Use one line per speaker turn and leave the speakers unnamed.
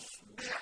فَأَصْبِحْ